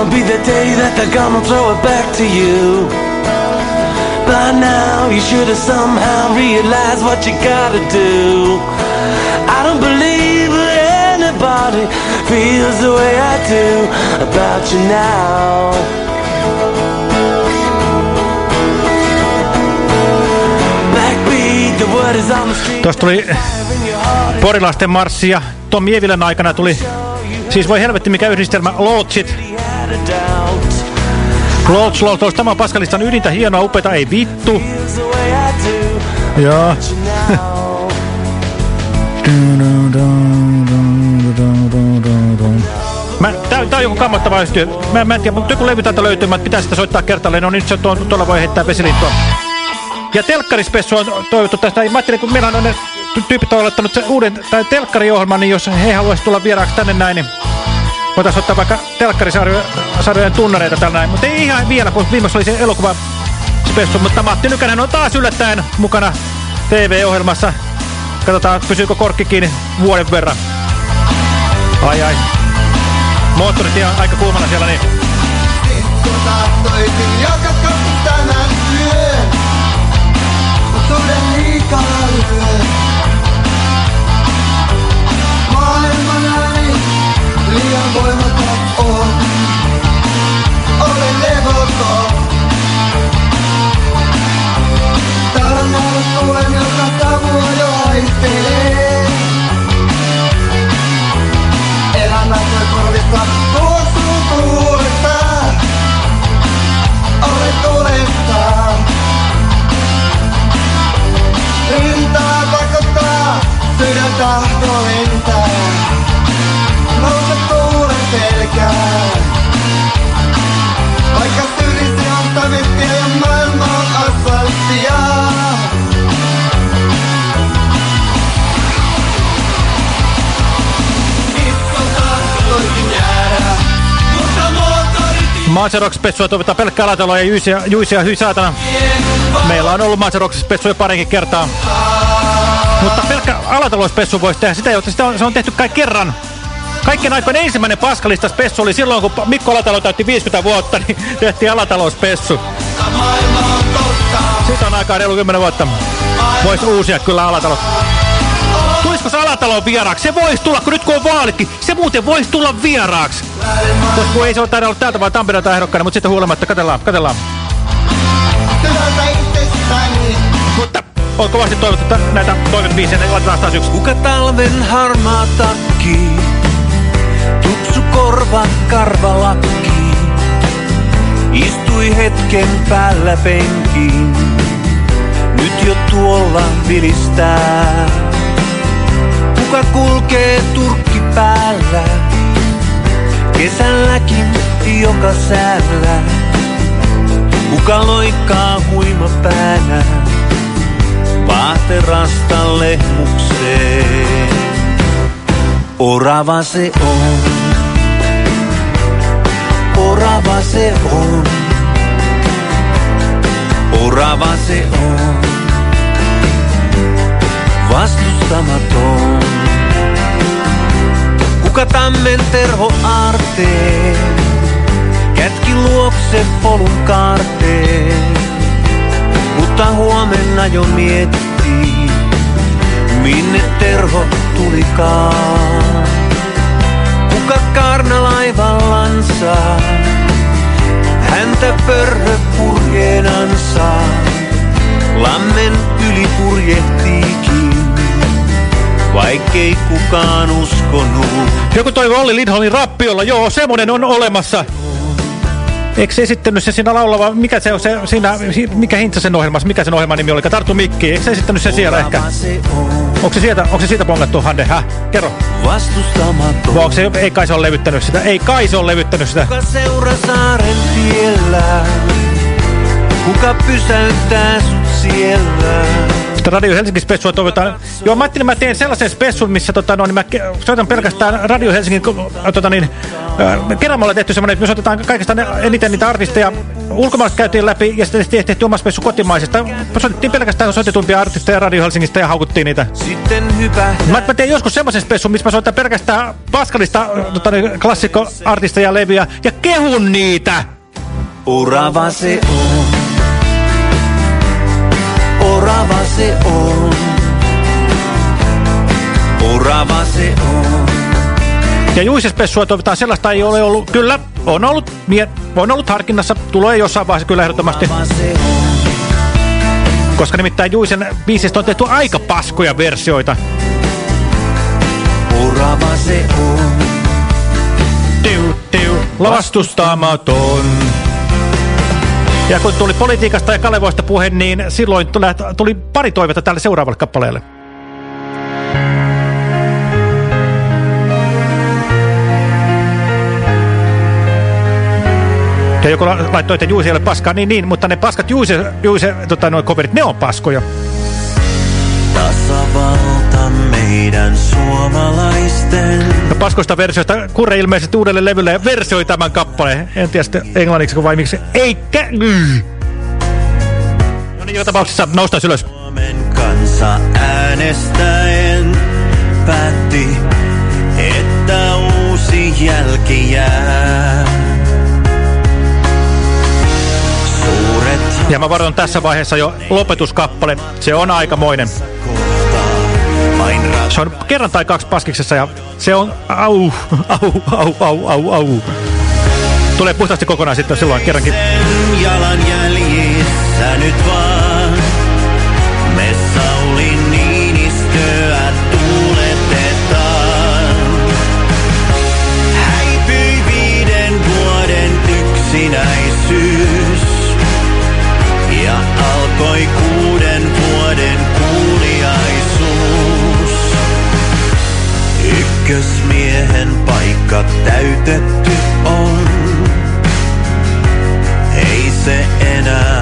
Gonna be the day that they're gonna throw it back to you. By now, you should have somehow realized what you gotta do. I don't believe anybody feels the way I do about you now. Tuossa tuli Porilaisten marssi ja Tommi Evilän aikana tuli, siis voi helvetti mikä yhdistelmä, Lootsit. Loats, Loats, Loats, tämä on Paskalistan ydintä, hienoa, upeata, ei vittu. Joo. Mä, tää, tää on joku kammottava yhtiö. Mä, mä en tiedä, mutta joku levy täältä löytyy, mä pitää sitä soittaa kertalleen. No nyt se tuon, tuolla voi heittää vesilintua. Ja telkkarispessu on toivottu tästä. Mä ajattelin, kun meillä on ne ty- tyypit on aloittanut sen uuden tai telkkariohjelman, niin jos he haluaisivat tulla vieraaksi tänne näin, niin voitaisiin ottaa vaikka telkkarisarjojen tunnareita tällä näin. Mutta ei ihan vielä, kun viimeksi oli se elokuva spessu, mutta Matti Nykänen on taas yllättäen mukana TV-ohjelmassa. Katsotaan, pysyykö korkki kiinni vuoden verran. Ai ai. Moottorit ihan aika kuumana siellä, niin Kun tahtoisin jakaa tänään yön, mut toden liikaa liian voimakas on. Olen moottorit Maserox-spessua toivottaa pelkkää alataloa ja juisia, juisia hyi saatana. Meillä on ollut Maserox-spessu jo parinkin kertaa. Mutta pelkkä alataloispessu voisi tehdä sitä, jotta sitä on, se on tehty kai kerran. Kaikkien aikojen ensimmäinen paskalista spessu oli silloin, kun Mikko Alatalo täytti 50 vuotta, niin tehtiin alataloispessu. Siitä on aikaa reilu 10 vuotta. Voisi uusia kyllä Alatalo. Tulisiko se Alatalo vieraaksi? Se voisi tulla, kun nyt kun on vaalitkin, se muuten voisi tulla vieraaksi. Koska ei se ole taida olla täältä vaan Tampereelta ehdokkaana, mutta sitten huolimatta, katellaan, katellaan. Mutta on kovasti toivottu näitä toivebiisejä, niin laitetaan taas yksi. Kuka talven harmaa takki, tupsu korva karvalakki, istui hetken päällä penkiin, nyt jo tuolla vilistää. Kuka kulkee turkki päällä, kesälläkin joka säällä, kuka loikkaa huima päänä? Vaaterasta lehmukseen. Orava se on, orava se on, orava se on, vastustamaton. Kuka tammen terho aarteen, kätki luokse polun kaarteen. Mutta huomenna jo miettii, minne terho tulikaan. Kuka karnalaivallansa, häntä pörhö purjeenansa, lammen yli purjehtiikin, vaikkei kukaan uskonut. Joku toivo Olli Lindholmin rappiolla. Joo, semmonen on olemassa. Eikö se esittänyt se siinä laulava, mikä se on se, siinä, mikä hinta sen ohjelmassa, mikä sen ohjelman nimi oli, Tarttu Mikki, eikö se esittänyt se siellä ehkä? Onko se, sieltä, onko se siitä pongattu, Hande, häh? Kerro. Vastustamaton. Vai onko se, ei kai se ole levyttänyt sitä, ei kai se ole levyttänyt sitä. Kuka seuraa saaren tiellä? Kuka pysäyttää sut siellä? Radio Helsingin spessua toivotaan. Joo, mä ajattelin, mä teen sellaisen spessun, missä tota, no, niin mä soitan pelkästään Radio Helsingin, tota, niin, kerran me ollaan tehty semmoinen, että me soitetaan kaikista eniten niitä artisteja. Ulkomaalaiset käytiin läpi ja sitten tehtiin, tehtiin oma spessu kotimaisesta. Soitettiin pelkästään soitetumpia artisteja Radio Helsingistä ja haukuttiin niitä. Sitten. Mä, mä teen joskus semmoisen spessun, missä mä soitan pelkästään paskalista tota, niin, klassikkoartisteja ja levyjä ja kehun niitä. Orava se on. Orava se on. Orava se on. Ja Juisespessua toivotaan sellaista ei ole ollut. Kyllä, on ollut, on ollut harkinnassa. Tulee jossain vaiheessa kyllä ehdottomasti. Koska nimittäin Juisen biisistä on tehty aika paskoja versioita. Orava se on. Tiu, tiu, vastustamaton. Ja kun tuli politiikasta ja Kalevoista puhe, niin silloin tuli, tuli pari toivetta tälle seuraavalle kappaleelle. Ja joku la- laittoi, että Juisi ei ole paskaa, niin niin, mutta ne paskat Juise, Juise tota, noin coverit, ne on paskoja. Tasavalta meidän suomalaisten. Ja paskoista versioista Kurre ilmeisesti uudelle levylle ja versioi tämän kappaleen. En tiedä sitten englanniksi vai miksi. Eikä... Mm. niin joka tapauksessa noustaan ylös. kansa äänestäen päätti, että uusi jälki jää. Ja mä varon tässä vaiheessa jo lopetuskappale. Se on aikamoinen. Se on kerran tai kaksi paskiksessa ja se on au, au, au, au, au, au. Tulee puhtaasti kokonaan sitten silloin kerrankin. jalanjäljissä nyt vaan. Ykkösmiehen paikka täytetty on. Ei se enää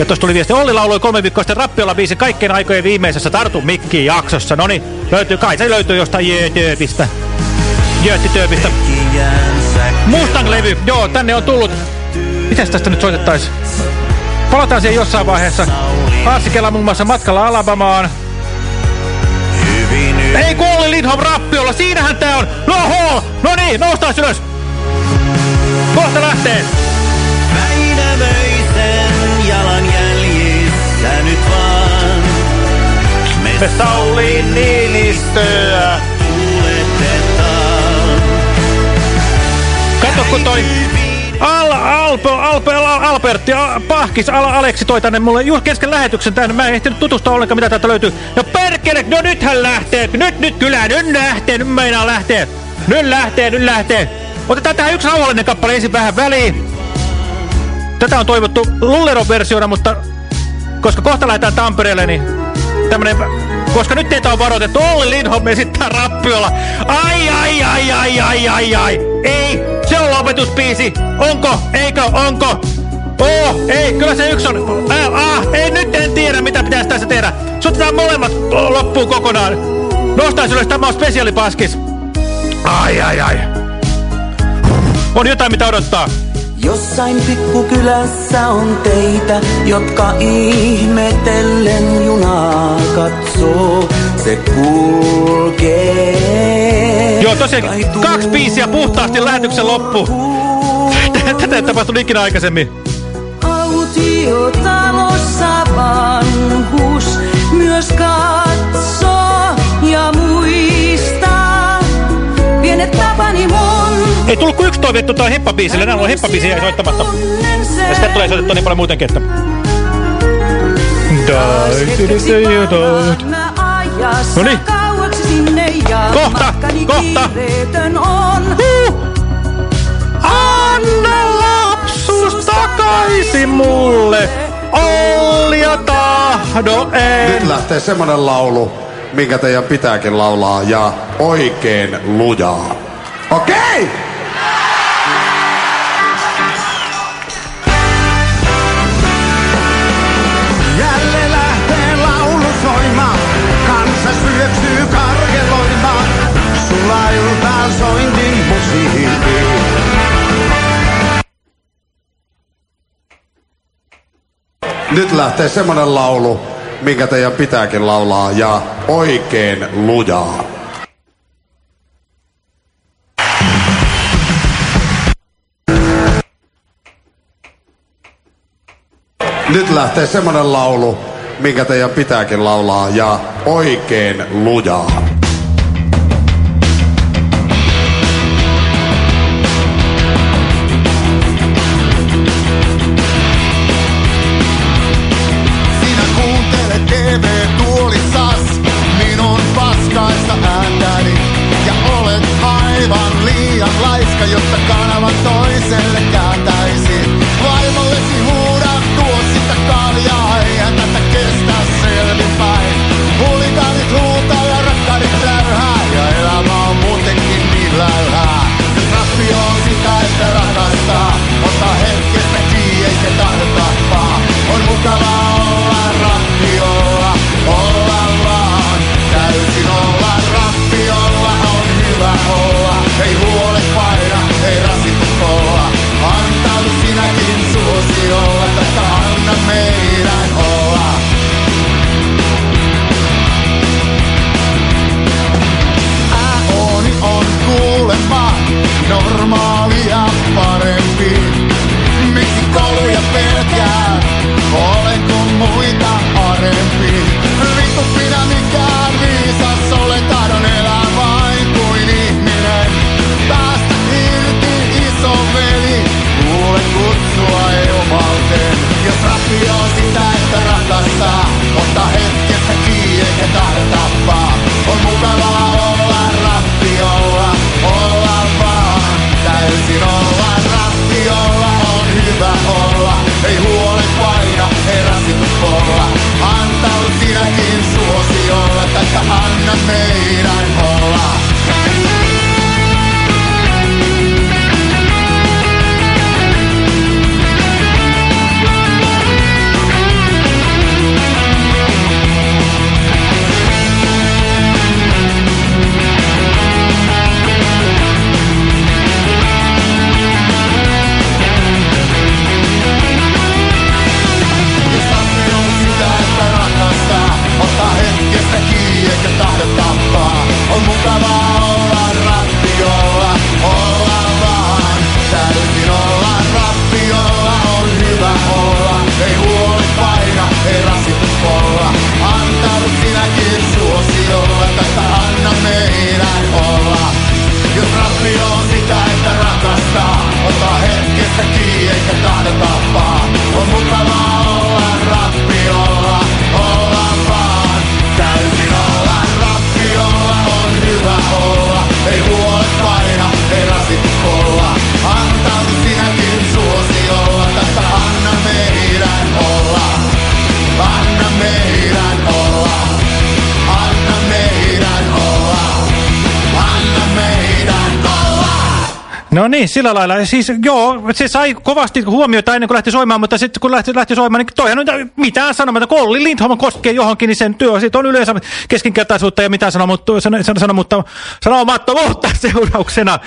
Ja tuossa tuli viesti, Olli lauloi kolme viikkoa sitten Rappiolla biisi kaikkien aikojen viimeisessä Tartu Mikkiin jaksossa. Noni, löytyy, kai se löytyy jostain Jötööpistä. Jöttitööpistä. Mustang-levy, joo, tänne on tullut. Mitäs tästä nyt soitettais? Palataan siihen jossain vaiheessa. Arsikella muun muassa matkalla Alabamaan. Ei kun Olli Lindholm Rappiolla, siinähän tää on! No ho! No niin, noustaan ylös! Kohta lähtee! Me Sauli Niinistöä. Kato kun toi Al, Alpo, Alpo, Al, Albertti, Al, Pahkis, Al, Aleksi toi tänne mulle just kesken lähetyksen tänne. Mä en ehtinyt tutustua ollenkaan mitä täältä löytyy. No perkele, no nythän lähtee. Nyt, nyt kyllä, nyt lähtee, nyt meinaa lähtee. Nyt lähtee, nyt lähtee. Otetaan tähän yksi rauhallinen kappale ensin vähän väliin. Tätä on toivottu Lulleron versiona, mutta koska kohta lähdetään Tampereelle, niin tämmönen... Koska nyt teitä on varoitettu, Olli Lindholm esittää rappiolla. Ai, ai, ai, ai, ai, ai, ai. Ei, se on lopetuspiisi. Onko, eikö, onko? Oh, ei, kyllä se yksi on. Äh, ah, ei, nyt en tiedä, mitä pitäisi tässä tehdä. Sutetaan molemmat loppuun kokonaan. Nostais ylös, tämä on spesiaalipaskis. Ai, ai, ai. On jotain, mitä odottaa. Jossain pikkukylässä on teitä, jotka ihmetellen junaa katsoo. Se kulkee. Joo, tosiaan kaksi biisiä puhtaasti lähetyksen loppu. Tätä ei tapahtunut ikinä aikaisemmin. Autiotalossa vanhus myös katsoo Ei tullut kuin yksi toive tuota heppabiisille. Näin on heppabiisi jäi soittamatta. Ja sitten tulee soitettua niin paljon muutenkin, että... No niin. Kohta, kohta. On. Anna lapsuus takaisin mulle. Olli ja tahdo ei. Nyt lähtee semmonen laulu, minkä teidän pitääkin laulaa, ja oikein lujaa. Okei! Okay! Nyt lähtee semmonen laulu, minkä teidän pitääkin laulaa, ja oikein lujaa. Nyt lähtee semmonen laulu, minkä teidän pitääkin laulaa, ja oikein lujaa. Sillä lailla. Siis joo, se sai kovasti huomiota ennen kuin lähti soimaan, mutta sitten kun lähti, lähti soimaan, niin toihan nyt mitään sanomatta. Kun Olli Lindholm koskee johonkin, niin sen työ on yleensä keskinkertaisuutta ja mitään sanomattomuutta, san, sanomatta, sanomattomuutta seurauksena.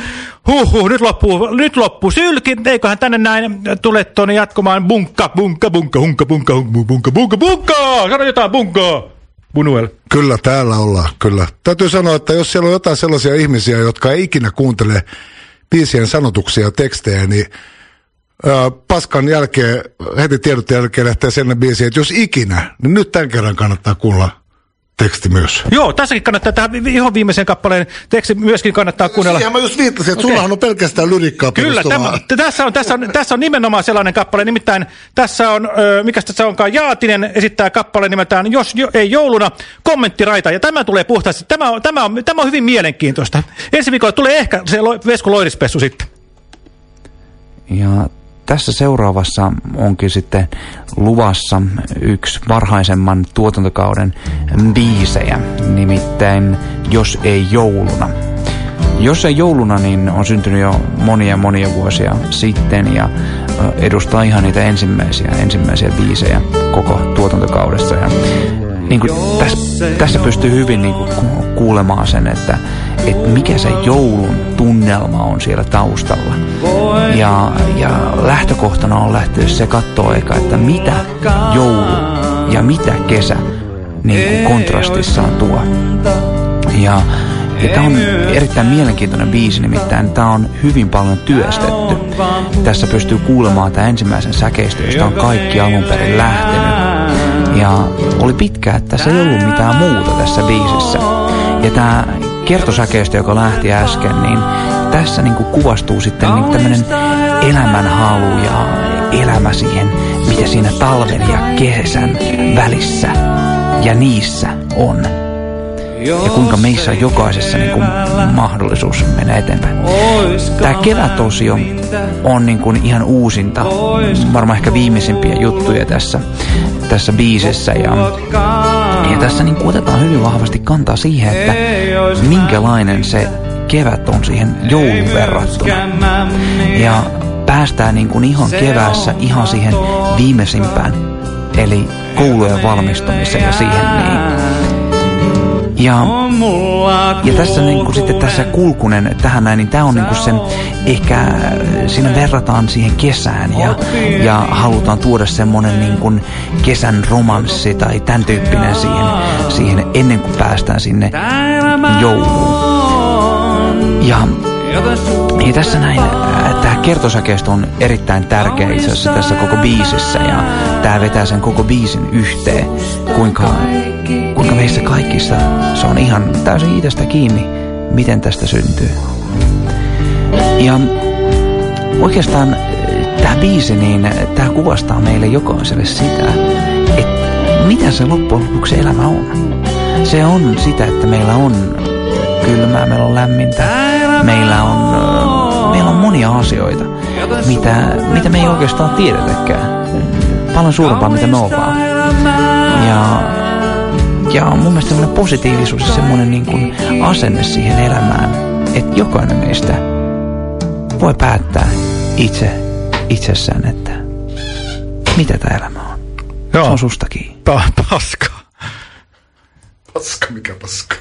Huhhuh, nyt loppuu, nyt loppuu sylki. Eiköhän tänne näin tule tuonne jatkumaan bunkka, bunkka, bunkka, hunka, bunkka, hunka, bunkka, bunkka, bunkka. Sano jotain bunkkaa. Bunuel. Kyllä täällä ollaan, kyllä. Täytyy sanoa, että jos siellä on jotain sellaisia ihmisiä, jotka ei ikinä kuuntele biisien sanotuksia ja tekstejä, niin ää, paskan jälkeen, heti tiedotteen jälkeen lähtee sen biisiin, että jos ikinä, niin nyt tämän kerran kannattaa kuulla teksti myös. Joo, tässäkin kannattaa, tähän ihan viimeisen kappaleen teksti myöskin kannattaa kuunnella. Siihen mä just viittasin, että Okei. sullahan on pelkästään lyrikkaa Kyllä, tämä, tässä, on, tässä, on, tässä on nimenomaan sellainen kappale, nimittäin tässä on, ö, mikä tässä onkaan, Jaatinen esittää kappaleen nimeltään Jos jo, ei jouluna, kommenttiraita, ja tämä tulee puhtaasti, tämä on, tämä on, tämä on hyvin mielenkiintoista. Ensi viikolla tulee ehkä se Vesku Loirispessu sitten. Ja tässä seuraavassa onkin sitten luvassa yksi varhaisemman tuotantokauden biisejä, nimittäin Jos ei jouluna. Jos ei jouluna, niin on syntynyt jo monia monia vuosia sitten ja edustaa ihan niitä ensimmäisiä, ensimmäisiä biisejä koko tuotantokaudessa. Ja niin kuin tässä, tässä pystyy hyvin niin kuin ku- kuulemaan sen, että, että mikä se joulun tunnelma on siellä taustalla. Ja, ja lähtökohtana on lähteä se katsoa eka, että mitä joulu ja mitä kesä niin kuin kontrastissaan tuo. Ja, ja tämä on erittäin mielenkiintoinen biisi, nimittäin tämä on hyvin paljon työstetty. Tässä pystyy kuulemaan tämä ensimmäisen säkeistö, josta on kaikki alun perin lähtenyt. Ja oli pitkä, että se ei ollut mitään muuta tässä biisissä. Ja tämä kertosäkeistö, joka lähti äsken, niin tässä niin kuin kuvastuu sitten niin tämmöinen elämänhalu ja elämä siihen, mitä siinä talven ja kesän välissä ja niissä on. Ja kuinka meissä on jokaisessa niin kuin mahdollisuus mennä eteenpäin. Tämä kevätosio on niin kuin ihan uusinta, varmaan ehkä viimeisimpiä juttuja tässä, tässä biisissä. Ja, ja tässä niin otetaan hyvin vahvasti kantaa siihen, että minkälainen se kevät on siihen joulun verrattuna. Ja päästään niin kuin ihan keväässä ihan siihen viimeisimpään, eli koulujen valmistumiseen ja siihen niin. Ja, ja tässä niin kuin sitten tässä kulkunen tähän näin, niin tämä on niin kuin sen, ehkä siinä verrataan siihen kesään ja, ja halutaan tuoda semmoinen niin kuin kesän romanssi tai tämän tyyppinen siihen, siihen ennen kuin päästään sinne jouluun. Ja, ja tässä näin, tämä kertosäkeistö on erittäin tärkeä itse asiassa tässä koko biisissä ja tämä vetää sen koko biisin yhteen, kuinka, kuinka meissä kaikissa se on ihan täysin itsestä kiinni, miten tästä syntyy. Ja oikeastaan tämä tämä biisi, niin tämä kuvastaa meille jokaiselle sitä, että mitä se loppujen lopuksi elämä on. Se on sitä, että meillä on kylmää, meillä on lämmintä, meillä on, meillä on monia asioita, mitä, mitä me ei oikeastaan tiedetäkään. Paljon suurempaa, mitä me ollaan. Ja, ja mun mielestä semmoinen positiivisuus ja semmoinen niin kuin asenne siihen elämään, että jokainen meistä voi päättää itse itsessään, että mitä tämä elämä on. Joo. Se on susta kiinni. Pa- paska. Paska, mikä paska.